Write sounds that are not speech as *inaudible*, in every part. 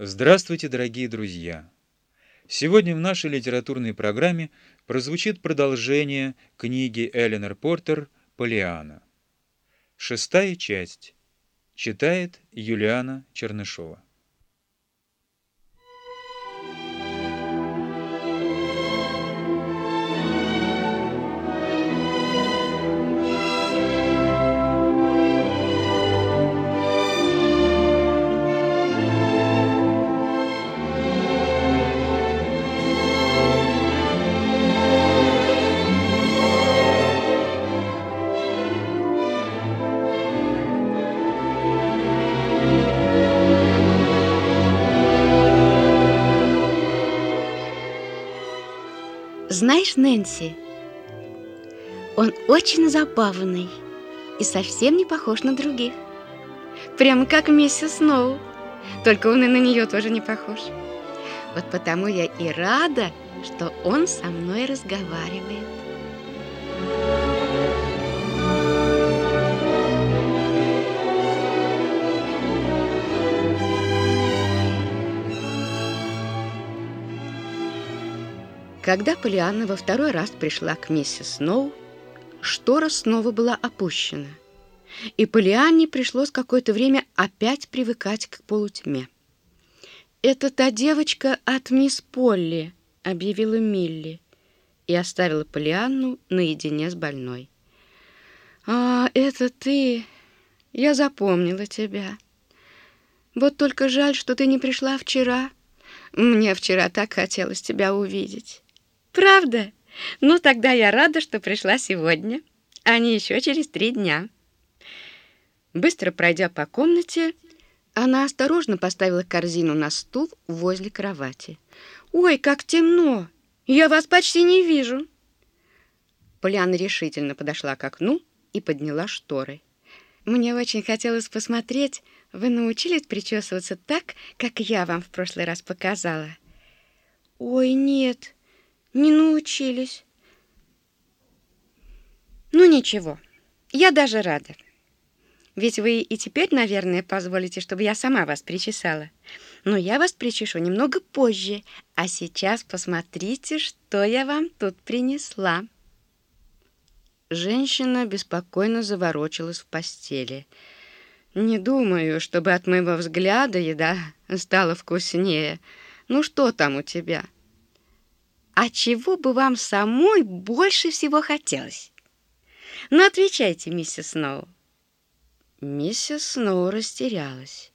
Здравствуйте, дорогие друзья! Сегодня в нашей литературной программе прозвучит продолжение книги Эленор Портер «Полиана». Шестая часть. Читает Юлиана Чернышова. Знаешь, Нэнси, он очень забавный и совсем не похож на других. Прямо как миссис Сноу, только он и на нее тоже не похож. Вот потому я и рада, что он со мной разговаривает. Когда Полианна во второй раз пришла к миссис Сноу, штора снова была опущена, и Полианне пришлось какое-то время опять привыкать к полутьме. «Это та девочка от мисс Полли», — объявила Милли, и оставила Полианну наедине с больной. «А, это ты! Я запомнила тебя. Вот только жаль, что ты не пришла вчера. Мне вчера так хотелось тебя увидеть». Правда? Ну, тогда я рада, что пришла сегодня, а не еще через три дня. Быстро пройдя по комнате, она осторожно поставила корзину на стул возле кровати. «Ой, как темно! Я вас почти не вижу!» Поляна решительно подошла к окну и подняла шторы. «Мне очень хотелось посмотреть, вы научились причесываться так, как я вам в прошлый раз показала?» «Ой, нет!» Не научились. Ну ничего, я даже рада. Ведь вы и теперь, наверное, позволите, чтобы я сама вас причесала. Но я вас причешу немного позже. А сейчас посмотрите, что я вам тут принесла. Женщина беспокойно заворочилась в постели. Не думаю, чтобы от моего взгляда еда стала вкуснее. Ну что там у тебя? — а чего бы вам самой больше всего хотелось? Ну, отвечайте, миссис Сноу. Миссис Сноу растерялась.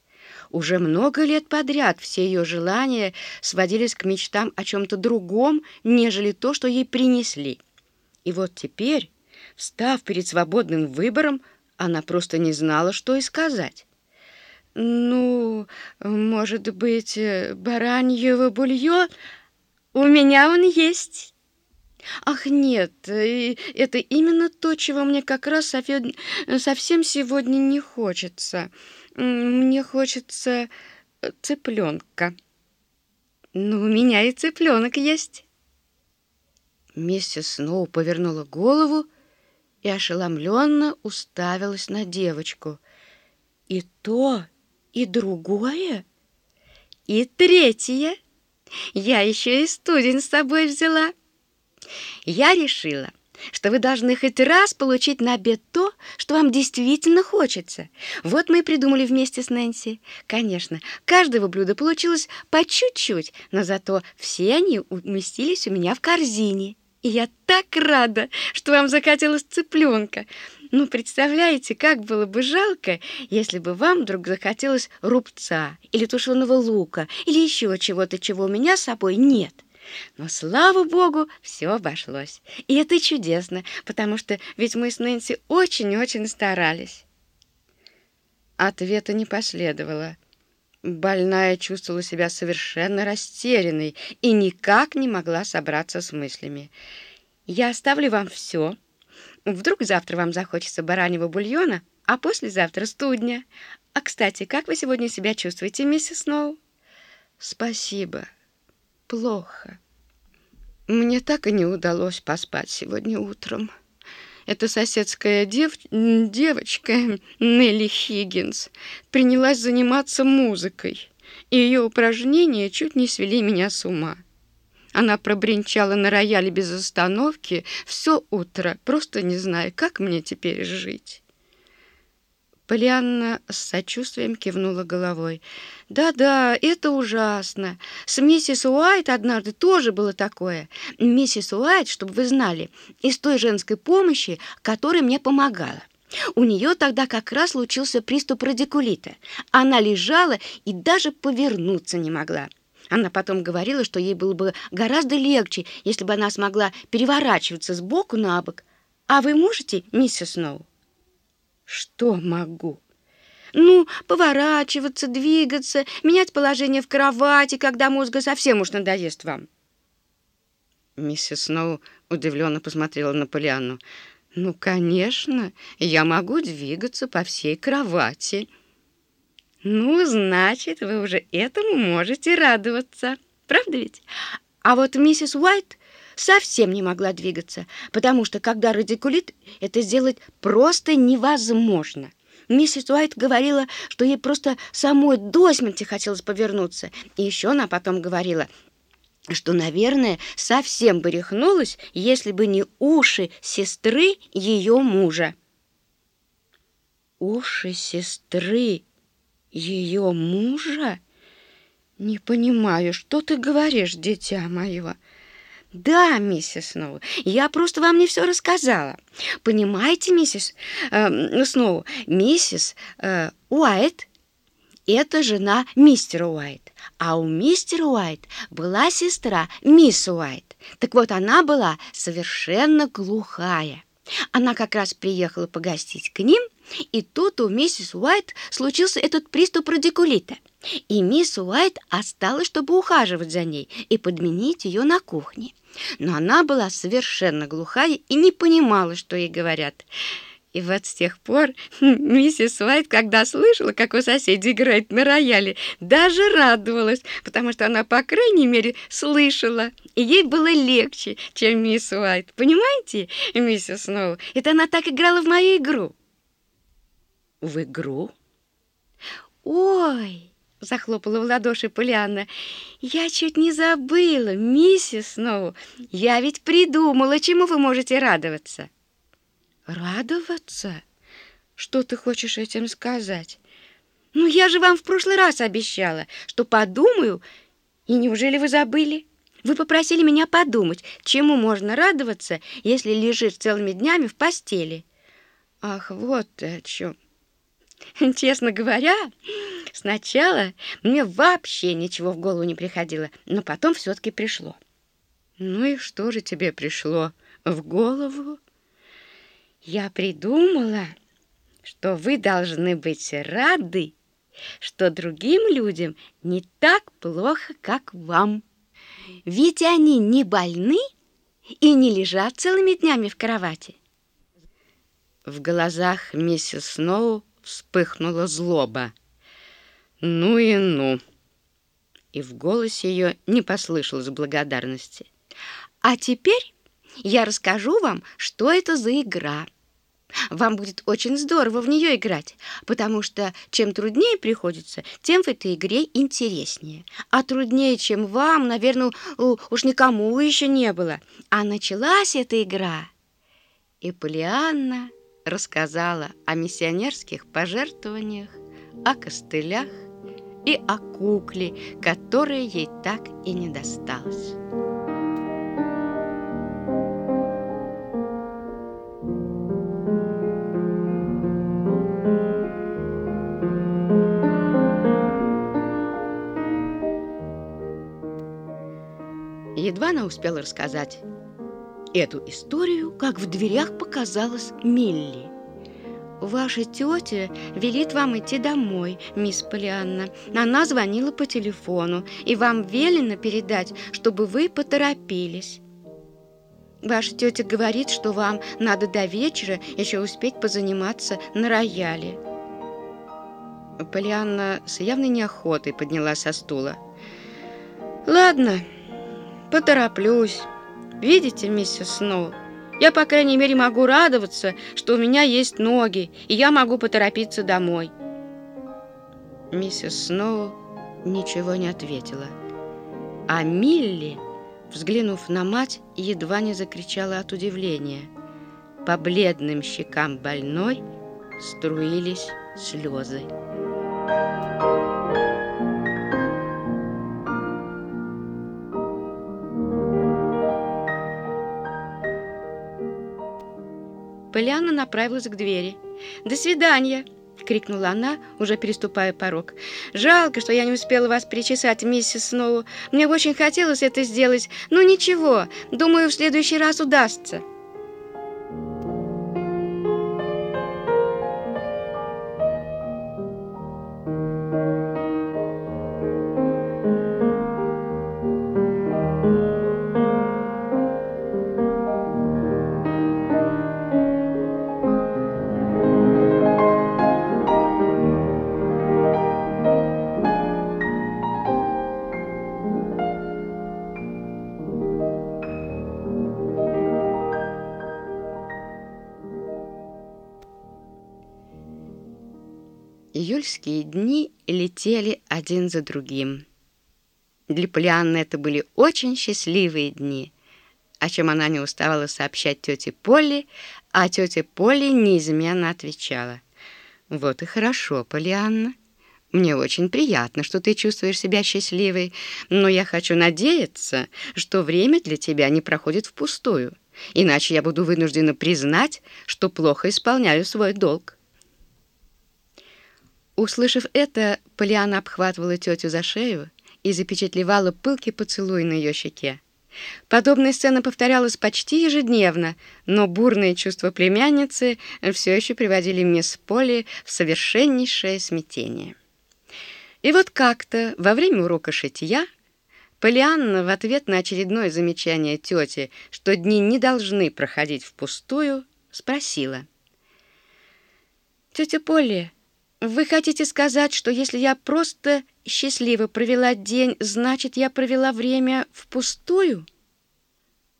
Уже много лет подряд все ее желания сводились к мечтам о чем-то другом, нежели то, что ей принесли. И вот теперь, встав перед свободным выбором, она просто не знала, что и сказать. «Ну, может быть, бараньего бульон?» У меня он есть. Ах, нет, э, это именно то, чего мне как раз совсем сегодня не хочется. Мне хочется э, цыпленка. Ну, у меня и цыпленок есть. Миссис Сноу повернула голову и ошеломленно уставилась на девочку. И то, и другое, и третье — я еще и студень с собой взяла. Я решила, что вы должны хоть раз получить на обед то, что вам действительно хочется. Вот мы и придумали вместе с Нэнси. Конечно, каждого блюда получилось по чуть-чуть, но зато все они уместились у меня в корзине. И я так рада, что вам захотелось цыпленка. Ну, представляете, как было бы жалко, если бы вам вдруг захотелось рубца или тушеного лука или еще чего-то, чего у меня с собой нет. Но, слава богу, все обошлось. И это чудесно, потому что ведь мы с Нэнси очень-очень старались. Ответа не последовало. Больная чувствовала себя совершенно растерянной и никак не могла собраться с мыслями. «Я оставлю вам все», Вдруг завтра вам захочется бараньего бульона, а послезавтра студня. А, кстати, как вы сегодня себя чувствуете, миссис Сноу? Спасибо. Плохо. Мне так и не удалось поспать сегодня утром. Эта соседская дев... девочка, Нелли Хиггинс, принялась заниматься музыкой. и ее упражнения чуть не свели меня с ума. Она пробринчала на рояле без остановки все утро, просто не зная, как мне теперь жить. Полианна с сочувствием кивнула головой. «Да-да, это ужасно. С миссис Уайт однажды тоже было такое. Миссис Уайт, чтобы вы знали, из той женской помощи, которая мне помогала. У нее тогда как раз случился приступ радикулита. Она лежала и даже повернуться не могла. Она потом говорила, что ей было бы гораздо легче, если бы она смогла переворачиваться с боку на бок. А вы можете, миссис Сноу?» Что могу? Ну, поворачиваться, двигаться, менять положение в кровати, когда мозга совсем уж надоест вам. Миссис Сноу удивленно посмотрела на Полианну. «Ну, конечно, я могу двигаться по всей кровати». «Ну, значит, вы уже этому можете радоваться. Правда ведь? А вот миссис Уайт совсем не могла двигаться, потому что, когда радикулит, это сделать просто невозможно. Миссис Уайт говорила, что ей просто самой до смерти хотелось повернуться. И еще она потом говорила, что, наверное, совсем бы рехнулась, если бы не уши сестры ее мужа. Уши сестры ее мужа? Не понимаю, что ты говоришь, дитя мое. «Да, миссис Сноу, я просто вам не все рассказала. Понимаете, миссис э, Сноу, миссис э, Уайт — это жена мистера Уайт, а у мистера Уайт была сестра мисс Уайт. Так вот, она была совершенно глухая». Она как раз приехала погостить к ним, и тут у миссис Уайт случился этот приступ радикулита. И мисс Уайт осталась, чтобы ухаживать за ней и подменить ее на кухне. Но она была совершенно глухая и не понимала, что ей говорят. И вот с тех пор *laughs* миссис Уайт, когда слышала, как у соседей играет на рояле, даже радовалась, потому что она, по крайней мере, слышала, и ей было легче, чем мисс Уайт. Понимаете, миссис Сноу? Это она так играла в мою игру. В игру? Ой! захлопала в ладоши Полианна. «Я чуть не забыла, миссис Сноу. Я ведь придумала, чему вы можете радоваться». «Радоваться? Что ты хочешь этим сказать?» «Ну, я же вам в прошлый раз обещала, что подумаю, и неужели вы забыли?» Вы попросили меня подумать, чему можно радоваться, если лежишь целыми днями в постели. Ах, вот ты о чем. Честно говоря, Сначала мне вообще ничего в голову не приходило, но потом все-таки пришло. Ну и что же тебе пришло в голову? Я придумала, что вы должны быть рады, что другим людям не так плохо, как вам. Ведь они не больны и не лежат целыми днями в кровати. В глазах миссис Сноу вспыхнула злоба. «Ну и ну!» И в голосе ее не послышалось благодарности. «А теперь я расскажу вам, что это за игра. Вам будет очень здорово в нее играть, потому что чем труднее приходится, тем в этой игре интереснее. А труднее, чем вам, наверное, уж никому еще не было. А началась эта игра, и Полианна рассказала о миссионерских пожертвованиях, о костылях, и о кукле, которая ей так и не досталась. Едва она успела рассказать эту историю, как в дверях показалась Милли. Ваша тетя велит вам идти домой, мисс Полианна. Она звонила по телефону, и вам велено передать, чтобы вы поторопились. Ваша тетя говорит, что вам надо до вечера еще успеть позаниматься на рояле. Полианна с явной неохотой поднялась со стула. «Ладно, потороплюсь. Видите, миссис Сноу, я, по крайней мере, могу радоваться, что у меня есть ноги, и я могу поторопиться домой. Миссис Сноу ничего не ответила. А Милли, взглянув на мать, едва не закричала от удивления. По бледным щекам больной струились слезы. Поляна направилась к двери. «До свидания!» — крикнула она, уже переступая порог. «Жалко, что я не успела вас причесать, миссис Сноу. Мне очень хотелось это сделать, но ничего, думаю, в следующий раз удастся». Июльские дни летели один за другим. Для Полианны это были очень счастливые дни, о чем она не уставала сообщать тете Полли, а тетя Полли неизменно отвечала. «Вот и хорошо, Полианна. Мне очень приятно, что ты чувствуешь себя счастливой, но я хочу надеяться, что время для тебя не проходит впустую, иначе я буду вынуждена признать, что плохо исполняю свой долг». Услышав это, Полиана обхватывала тетю за шею и запечатлевала пылкий поцелуй на ее щеке. Подобная сцена повторялась почти ежедневно, но бурные чувства племянницы все еще приводили мисс Поли в совершеннейшее смятение. И вот как-то во время урока шитья Полианна в ответ на очередное замечание тети, что дни не должны проходить впустую, спросила. «Тетя Полли, вы хотите сказать, что если я просто счастливо провела день, значит, я провела время впустую?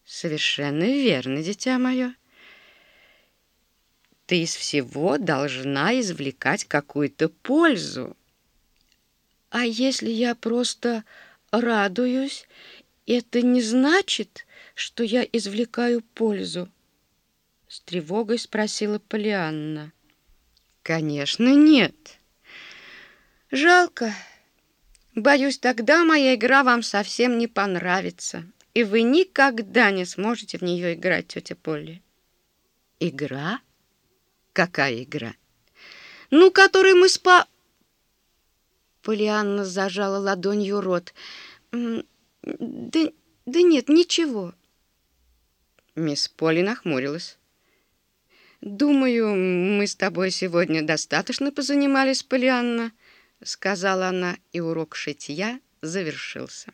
Совершенно верно, дитя мое. Ты из всего должна извлекать какую-то пользу. А если я просто радуюсь, это не значит, что я извлекаю пользу? С тревогой спросила Полианна. Конечно, нет. Жалко. Боюсь, тогда моя игра вам совсем не понравится, и вы никогда не сможете в нее играть, тетя Полли. Игра? Какая игра? Ну, которой мы спа... Полианна зажала ладонью рот. Да, да нет, ничего. Мисс Полли нахмурилась. «Думаю, мы с тобой сегодня достаточно позанимались, Полианна», — сказала она, и урок шитья завершился.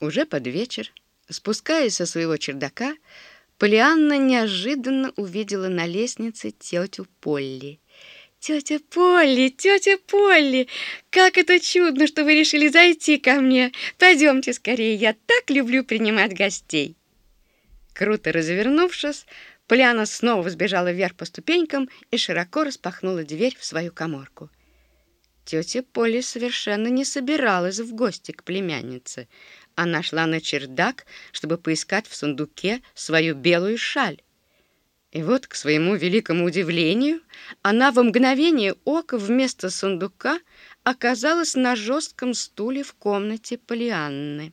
Уже под вечер, спускаясь со своего чердака, Полианна неожиданно увидела на лестнице тетю Полли. «Тетя Полли, тетя Полли, как это чудно, что вы решили зайти ко мне! Пойдемте скорее, я так люблю принимать гостей!» Круто развернувшись, Поляна снова взбежала вверх по ступенькам и широко распахнула дверь в свою коморку. Тетя Поля совершенно не собиралась в гости к племяннице. Она шла на чердак, чтобы поискать в сундуке свою белую шаль. И вот, к своему великому удивлению, она во мгновение ока вместо сундука оказалась на жестком стуле в комнате Полианны.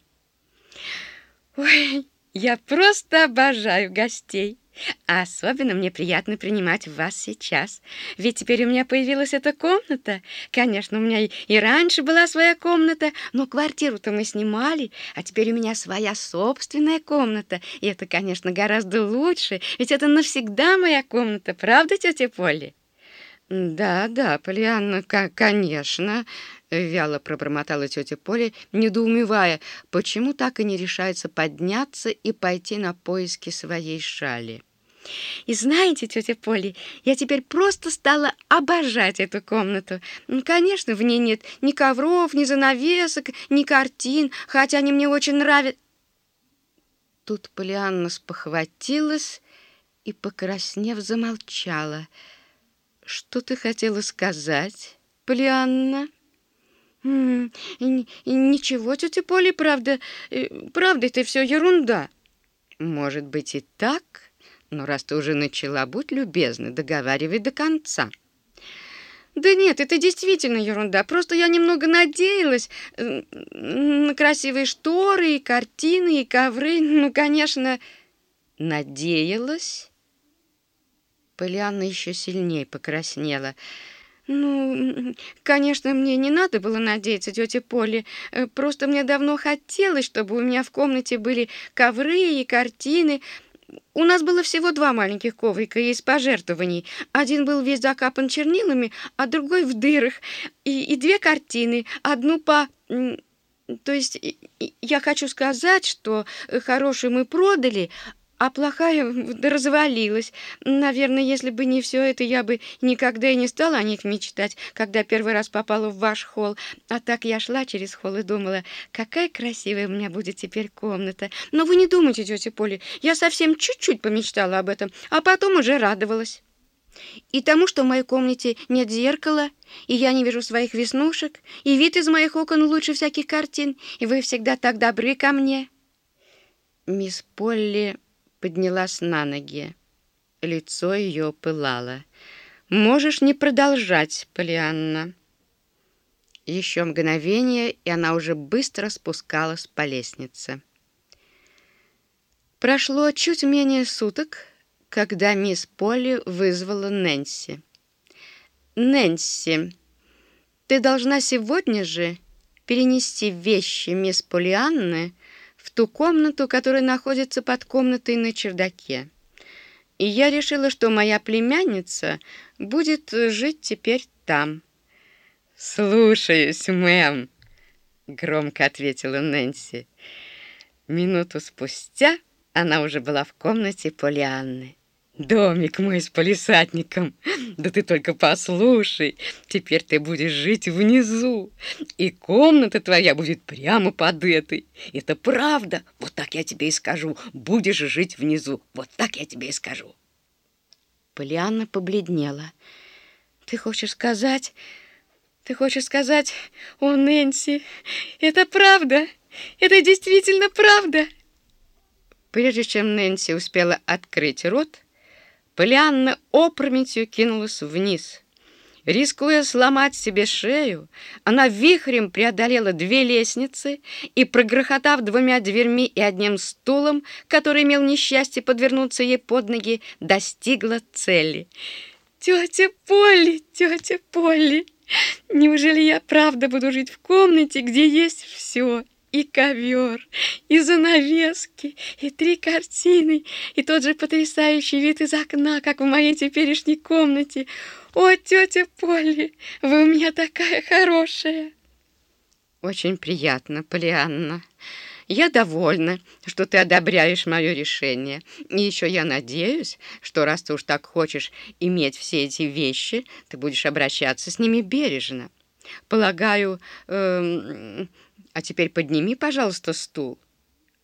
«Ой, я просто обожаю гостей!» А особенно мне приятно принимать вас сейчас, ведь теперь у меня появилась эта комната. Конечно, у меня и раньше была своя комната, но квартиру-то мы снимали, а теперь у меня своя собственная комната. И это, конечно, гораздо лучше, ведь это навсегда моя комната, правда, тетя Полли? «Да, да, Полианна, конечно», — вяло пробормотала тетя Поля, недоумевая, почему так и не решается подняться и пойти на поиски своей шали. И знаете, тетя Поли, я теперь просто стала обожать эту комнату. Конечно, в ней нет ни ковров, ни занавесок, ни картин, хотя они мне очень нравятся. Тут Полианна спохватилась и, покраснев, замолчала — «Что ты хотела сказать, Полианна?» Ничего, тетя Поля, правда, э, правда, это все ерунда. Может быть и так, но раз ты уже начала, будь любезна, договаривай до конца. Да нет, это действительно ерунда. Просто я немного надеялась э, на красивые шторы и картины и ковры. Ну, конечно, надеялась. Полианна еще сильнее покраснела. «Ну, конечно, мне не надо было надеяться, тетя Полли. Э, просто мне давно хотелось, чтобы у меня в комнате были ковры и картины. У нас было всего два маленьких коврика из пожертвований. Один был весь закапан чернилами, а другой в дырах. И, и две картины. Одну по... То есть я хочу сказать, что хорошую мы продали, а плохая развалилась. Наверное, если бы не все это, я бы никогда и не стала о них мечтать, когда первый раз попала в ваш холл. А так я шла через холл и думала, какая красивая у меня будет теперь комната. Но вы не думайте, тетя Поля, я совсем чуть-чуть помечтала об этом, а потом уже радовалась. И тому, что в моей комнате нет зеркала, и я не вижу своих веснушек, и вид из моих окон лучше всяких картин, и вы всегда так добры ко мне. Мисс Полли поднялась на ноги. Лицо ее пылало. «Можешь не продолжать, Полианна». Еще мгновение, и она уже быстро спускалась по лестнице. Прошло чуть менее суток, когда мисс Полли вызвала Нэнси. «Нэнси, ты должна сегодня же перенести вещи мисс Полианны ту комнату, которая находится под комнатой на чердаке. И я решила, что моя племянница будет жить теперь там. «Слушаюсь, мэм», — громко ответила Нэнси. Минуту спустя она уже была в комнате Полианны. Домик мой с полисадником. Да ты только послушай. Теперь ты будешь жить внизу. И комната твоя будет прямо под этой. Это правда. Вот так я тебе и скажу. Будешь жить внизу. Вот так я тебе и скажу. Полианна побледнела. Ты хочешь сказать... Ты хочешь сказать, о, Нэнси, это правда? Это действительно правда? Прежде чем Нэнси успела открыть рот, Полианна опрометью кинулась вниз. Рискуя сломать себе шею, она вихрем преодолела две лестницы и, прогрохотав двумя дверьми и одним стулом, который имел несчастье подвернуться ей под ноги, достигла цели. «Тетя Полли, тетя Полли, неужели я правда буду жить в комнате, где есть все?» И ковер, и занавески, и три картины, и тот же потрясающий вид из окна, как в моей теперешней комнате. О, тетя Полли, вы у меня такая хорошая. Очень приятно, Полианна. Я довольна, что ты одобряешь мое решение. И еще я надеюсь, что раз ты уж так хочешь иметь все эти вещи, ты будешь обращаться с ними бережно. Полагаю, э, а теперь подними, пожалуйста, стул.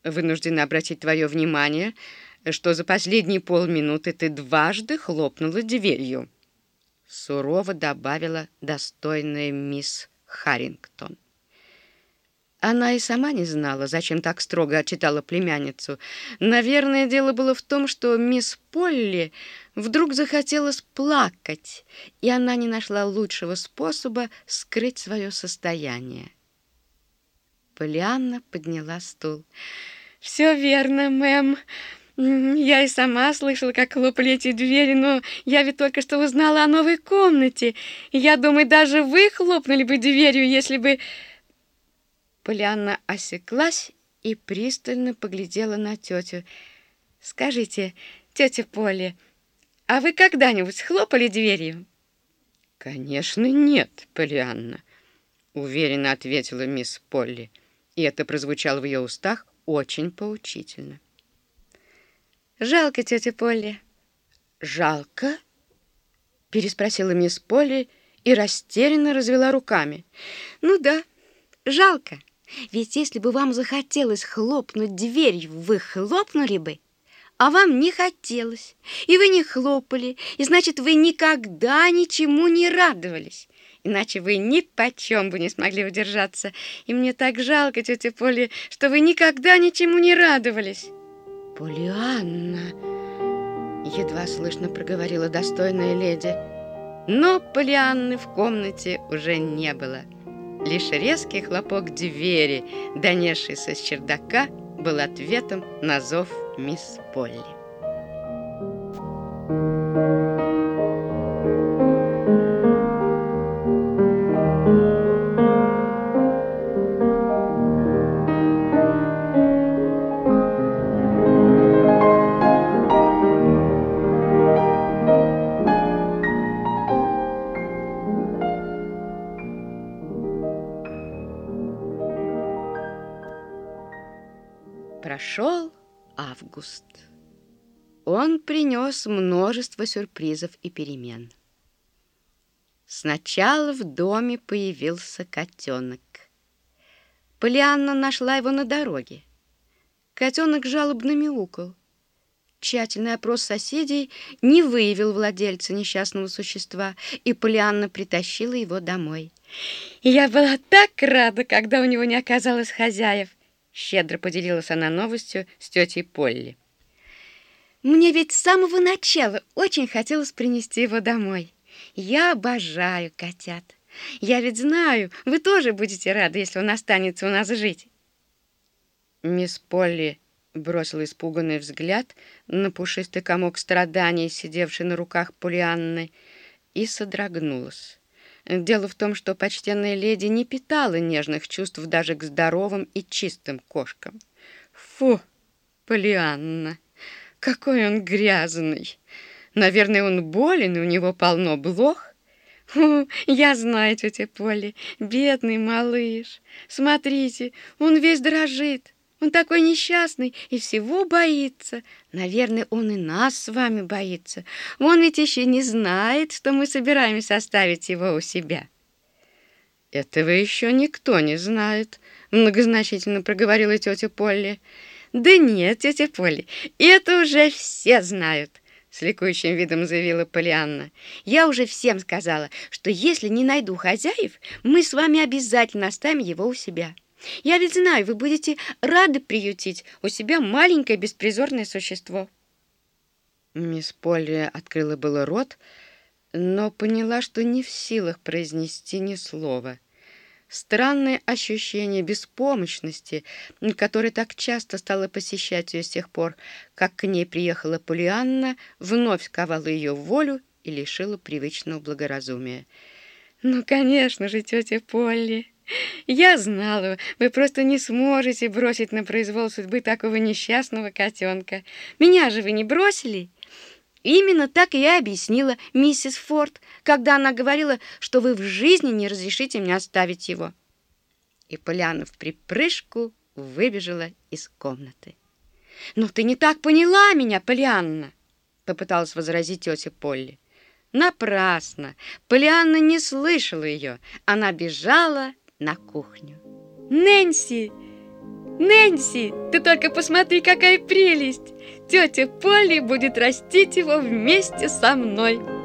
Вынуждена обратить твое внимание, что за последние полминуты ты дважды хлопнула дверью. Сурово добавила достойная мисс Харрингтон. Она и сама не знала, зачем так строго отчитала племянницу. Наверное, дело было в том, что мисс Полли вдруг захотелось плакать, и она не нашла лучшего способа скрыть свое состояние. Полианна подняла стул. «Все верно, мэм. Я и сама слышала, как хлопали эти двери, но я ведь только что узнала о новой комнате. Я думаю, даже вы хлопнули бы дверью, если бы...» Полианна осеклась и пристально поглядела на тетю. «Скажите, тетя Поля, а вы когда-нибудь хлопали дверью?» «Конечно, нет, Полианна», — уверенно ответила мисс Полли и это прозвучало в ее устах очень поучительно. «Жалко, тетя Полли». «Жалко?» — переспросила мисс Полли и растерянно развела руками. «Ну да, жалко. Ведь если бы вам захотелось хлопнуть дверью, вы хлопнули бы, а вам не хотелось, и вы не хлопали, и значит, вы никогда ничему не радовались. Иначе вы ни почем бы не смогли удержаться. И мне так жалко, тетя Поли, что вы никогда ничему не радовались. Полианна, едва слышно проговорила достойная леди. Но Полианны в комнате уже не было. Лишь резкий хлопок двери, донесшийся с чердака, был ответом на зов мисс Полли. Принес множество сюрпризов и перемен. Сначала в доме появился котенок. Полианна нашла его на дороге. Котенок жалобно мяукал. Тщательный опрос соседей не выявил владельца несчастного существа, и Полианна притащила его домой. я была так рада, когда у него не оказалось хозяев. Щедро поделилась она новостью с тетей Полли. Мне ведь с самого начала очень хотелось принести его домой. Я обожаю котят. Я ведь знаю, вы тоже будете рады, если он останется у нас жить. Мисс Полли бросила испуганный взгляд на пушистый комок страданий, сидевший на руках Полианны, и содрогнулась. Дело в том, что почтенная леди не питала нежных чувств даже к здоровым и чистым кошкам. Фу, Полианна, какой он грязный! Наверное, он болен, и у него полно блох. Фу, я знаю, тетя Полли, бедный малыш. Смотрите, он весь дрожит. Он такой несчастный и всего боится. Наверное, он и нас с вами боится. Он ведь еще не знает, что мы собираемся оставить его у себя. Этого еще никто не знает, многозначительно проговорила тетя Полли. Да нет, тетя Полли, это уже все знают. С ликующим видом заявила Полианна. «Я уже всем сказала, что если не найду хозяев, мы с вами обязательно оставим его у себя». Я ведь знаю, вы будете рады приютить у себя маленькое беспризорное существо. Мисс Полли открыла было рот, но поняла, что не в силах произнести ни слова. Странное ощущение беспомощности, которое так часто стало посещать ее с тех пор, как к ней приехала Полианна, вновь сковало ее волю и лишило привычного благоразумия. «Ну, конечно же, тетя Полли!» Я знала, вы просто не сможете бросить на произвол судьбы такого несчастного котенка. Меня же вы не бросили. Именно так я объяснила миссис Форд, когда она говорила, что вы в жизни не разрешите мне оставить его. И Поляна в припрыжку выбежала из комнаты. «Но ты не так поняла меня, Полианна!» — попыталась возразить тетя Полли. Напрасно. Полианна не слышала ее. Она бежала на кухню. «Нэнси! Нэнси, ты только посмотри, какая прелесть! Тетя Полли будет растить его вместе со мной!»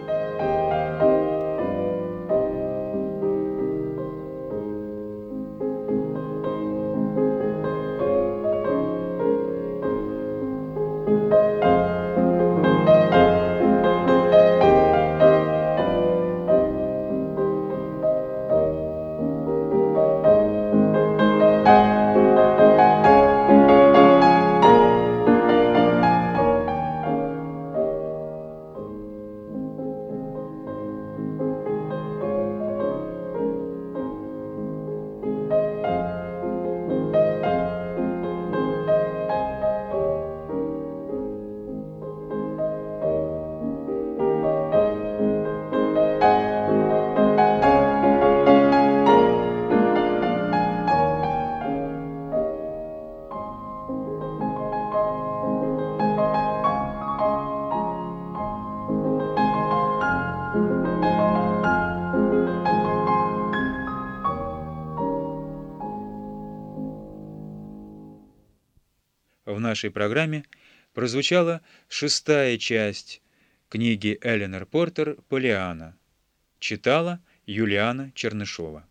Нашей программе прозвучала шестая часть книги Эленор Портер «Полиана». Читала Юлиана Чернышова.